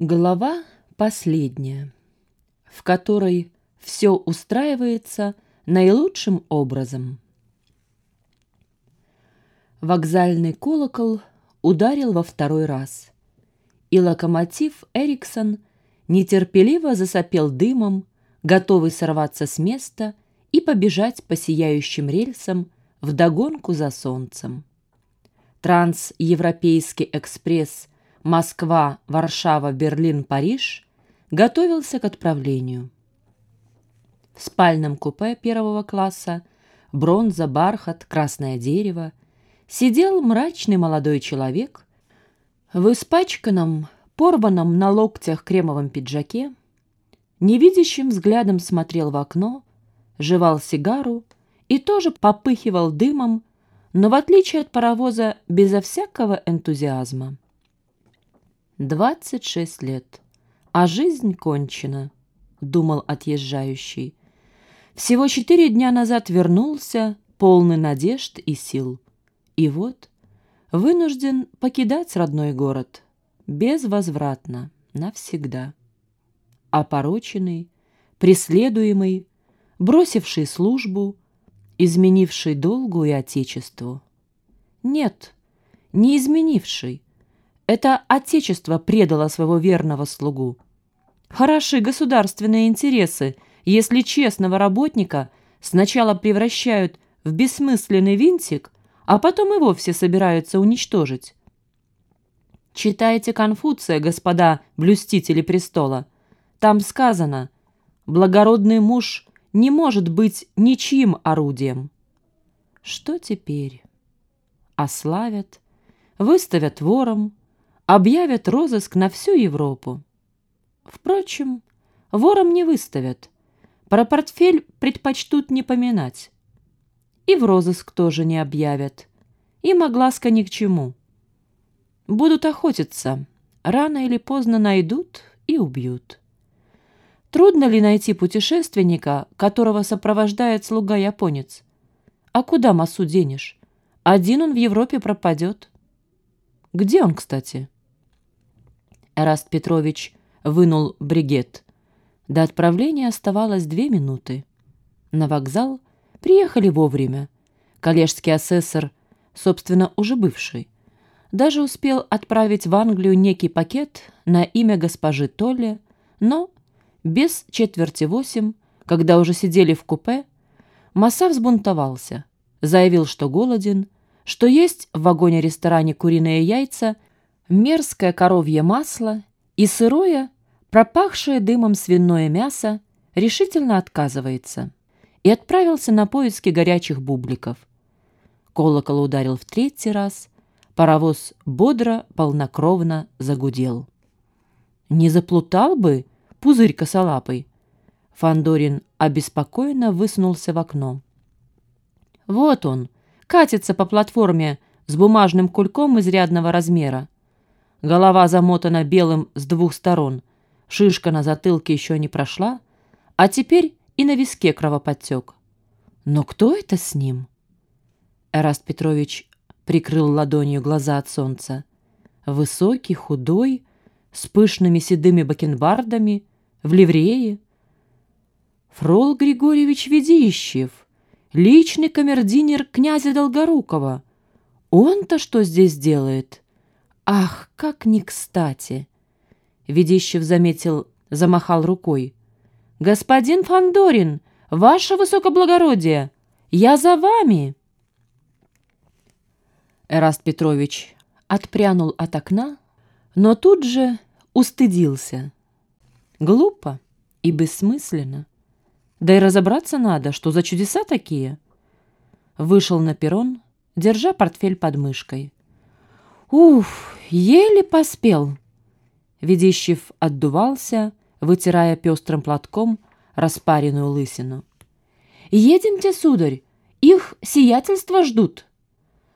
Глава последняя, в которой все устраивается наилучшим образом. Вокзальный колокол ударил во второй раз, и локомотив «Эриксон» нетерпеливо засопел дымом, готовый сорваться с места и побежать по сияющим рельсам вдогонку за солнцем. Трансевропейский экспресс Москва, Варшава, Берлин, Париж готовился к отправлению. В спальном купе первого класса бронза, бархат, красное дерево сидел мрачный молодой человек в испачканном, порванном на локтях кремовом пиджаке, невидящим взглядом смотрел в окно, жевал сигару и тоже попыхивал дымом, но в отличие от паровоза безо всякого энтузиазма. Двадцать шесть лет, а жизнь кончена, думал отъезжающий. Всего четыре дня назад вернулся, полный надежд и сил. И вот вынужден покидать родной город, безвозвратно, навсегда. Опороченный, преследуемый, бросивший службу, изменивший долгу и отечеству. Нет, не изменивший. Это отечество предало своего верного слугу. Хороши государственные интересы, если честного работника сначала превращают в бессмысленный винтик, а потом и вовсе собираются уничтожить. Читайте Конфуция, господа блюстители престола. Там сказано, благородный муж не может быть ничьим орудием. Что теперь? Ославят, выставят вором, объявят розыск на всю Европу. Впрочем, вором не выставят, про портфель предпочтут не поминать. И в розыск тоже не объявят. Им огласка ни к чему. Будут охотиться, рано или поздно найдут и убьют. Трудно ли найти путешественника, которого сопровождает слуга-японец? А куда Масу денешь? Один он в Европе пропадет. Где он, кстати? Эраст Петрович вынул бригет. До отправления оставалось две минуты. На вокзал приехали вовремя. Коллежский асессор, собственно, уже бывший, даже успел отправить в Англию некий пакет на имя госпожи Толли, но без четверти восемь, когда уже сидели в купе, Маса взбунтовался, заявил, что голоден, что есть в вагоне-ресторане куриные яйца, мерзкое коровье масло и сырое, пропахшее дымом свиное мясо, решительно отказывается и отправился на поиски горячих бубликов. Колокол ударил в третий раз, паровоз бодро, полнокровно загудел. «Не заплутал бы?» пузырь косолапый. Фандорин обеспокоенно высунулся в окно. Вот он, катится по платформе с бумажным кульком изрядного размера. Голова замотана белым с двух сторон, шишка на затылке еще не прошла, а теперь и на виске кровоподтек. Но кто это с ним? Эраст Петрович прикрыл ладонью глаза от солнца. Высокий, худой, с пышными седыми бакенбардами, в ливрее. Фрол Григорьевич Ведищев, личный камердинер князя Долгорукова. Он-то что здесь делает? Ах, как не кстати! Ведищев заметил, замахал рукой. «Господин Фандорин, ваше высокоблагородие, я за вами!» Эраст Петрович отпрянул от окна, но тут же устыдился. Глупо и бессмысленно. Да и разобраться надо, что за чудеса такие. Вышел на перрон, держа портфель под мышкой. Уф, еле поспел. Ведищев отдувался, вытирая пестрым платком распаренную лысину. «Едемте, сударь, их сиятельства ждут».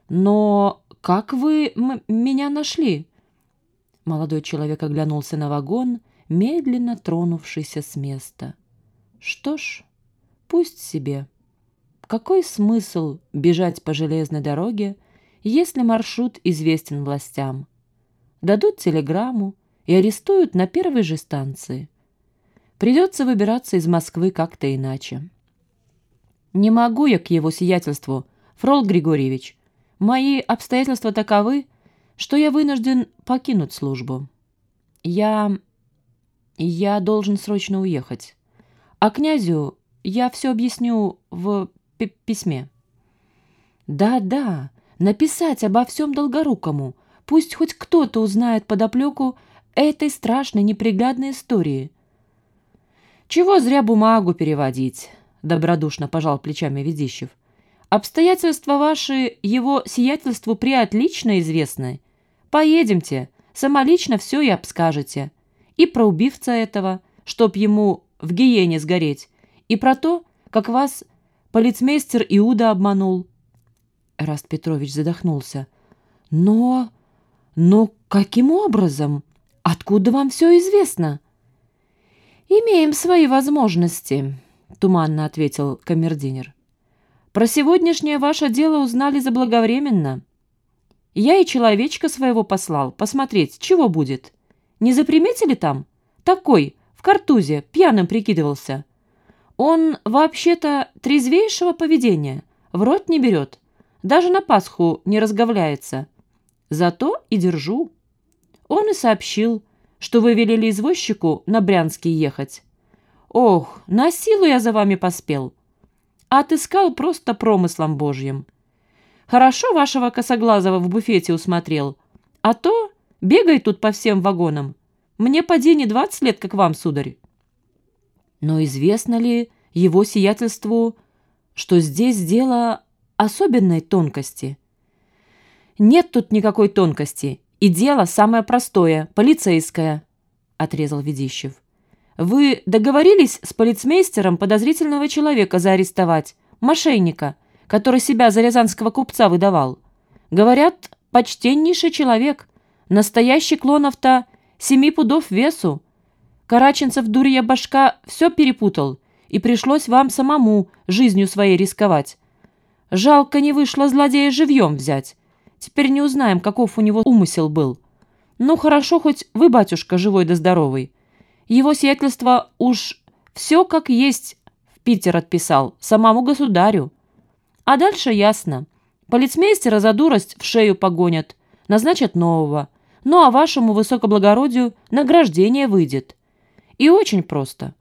«Но как вы меня нашли?» Молодой человек оглянулся на вагон, медленно тронувшийся с места. Что ж, пусть себе. Какой смысл бежать по железной дороге, если маршрут известен властям? Дадут телеграмму, и арестуют на первой же станции. Придется выбираться из Москвы как-то иначе. Не могу я к его сиятельству, Фрол Григорьевич. Мои обстоятельства таковы, что я вынужден покинуть службу. Я... я должен срочно уехать. А князю я все объясню в письме. Да-да, написать обо всем Долгорукому. Пусть хоть кто-то узнает подоплеку этой страшной неприглядной истории. Чего зря бумагу переводить, добродушно пожал плечами Ведищев. Обстоятельства ваши его сиятельству приотлично известны. Поедемте, самолично все и обскажете. И про убивца этого, чтоб ему в гиене сгореть, и про то, как вас полицмейстер Иуда обманул. Раст Петрович задохнулся. Но... но каким образом? Откуда вам все известно? Имеем свои возможности, туманно ответил камердинер. Про сегодняшнее ваше дело узнали заблаговременно. Я и человечка своего послал посмотреть, чего будет. Не заприметили там? Такой, в картузе, пьяным прикидывался. Он вообще-то трезвейшего поведения, в рот не берет, даже на Пасху не разговляется. Зато и держу. Он и сообщил, что вы велели извозчику на Брянский ехать. Ох, на силу я за вами поспел. Отыскал просто промыслом божьим. Хорошо вашего косоглазого в буфете усмотрел, а то бегай тут по всем вагонам. Мне поди не двадцать лет, как вам, сударь. Но известно ли его сиятельству, что здесь дело особенной тонкости? Нет тут никакой тонкости, и дело самое простое, полицейское, — отрезал Ведищев. Вы договорились с полицмейстером подозрительного человека заарестовать, мошенника, который себя за рязанского купца выдавал. Говорят, почтеннейший человек, настоящий клонов-то семи пудов весу. Караченцев дурья башка все перепутал, и пришлось вам самому жизнью своей рисковать. Жалко не вышло злодея живьем взять. Теперь не узнаем, каков у него умысел был. Ну, хорошо, хоть вы, батюшка, живой да здоровый. Его сиятельство уж все как есть в Питер отписал, самому государю. А дальше ясно. Полицмейстера за дурость в шею погонят, назначат нового – ну а вашему высокоблагородию награждение выйдет. И очень просто».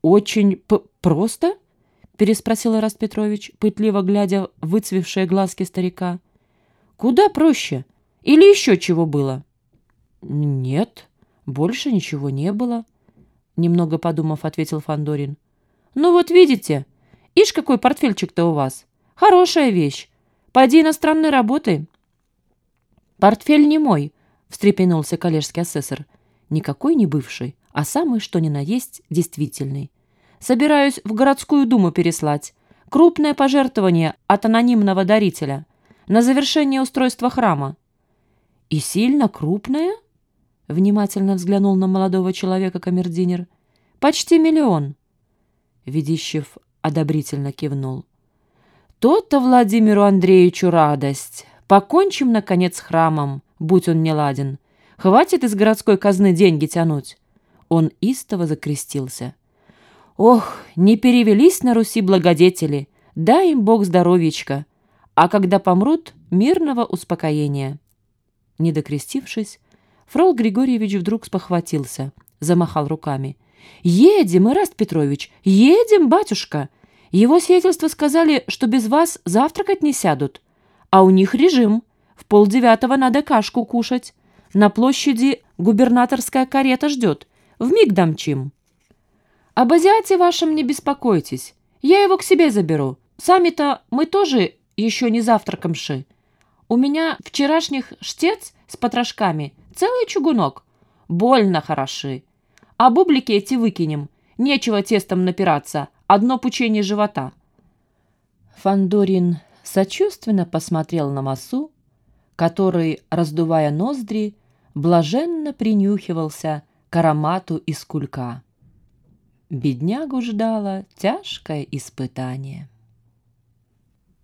«Очень просто?» — переспросил Ираст Петрович, пытливо глядя в выцвевшие глазки старика. «Куда проще? Или еще чего было?» «Нет, больше ничего не было», — немного подумав, ответил Фандорин. «Ну вот видите, ишь какой портфельчик-то у вас. Хорошая вещь. Пойди иностранной работы». «Портфель не мой», — встрепенулся коллежский асессор. «Никакой не бывший, а самый, что ни на есть, действительный. Собираюсь в городскую думу переслать. Крупное пожертвование от анонимного дарителя. На завершение устройства храма». «И сильно крупное?» — внимательно взглянул на молодого человека камердинер. «Почти миллион». Ведищев одобрительно кивнул. «То-то Владимиру Андреевичу радость. Покончим, наконец, с храмом будь он не ладен. Хватит из городской казны деньги тянуть. Он истово закрестился. Ох, не перевелись на Руси благодетели, дай им Бог здоровьечка, а когда помрут, мирного успокоения. Не докрестившись, Фрол Григорьевич вдруг спохватился, замахал руками. «Едем, Ираст Петрович, едем, батюшка! Его сиятельство сказали, что без вас завтракать не сядут, а у них режим. В полдевятого надо кашку кушать. На площади губернаторская карета ждет. Вмиг домчим. Об азиате вашем не беспокойтесь. Я его к себе заберу. Сами-то мы тоже еще не завтракомши. У меня вчерашних штец с потрошками целый чугунок. Больно хороши. А бублики эти выкинем. Нечего тестом напираться. Одно пучение живота. Фандорин сочувственно посмотрел на массу, который, раздувая ноздри, блаженно принюхивался к аромату из кулька. Беднягу ждало тяжкое испытание.